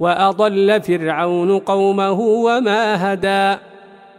وأضل فرعون قومه وما هدى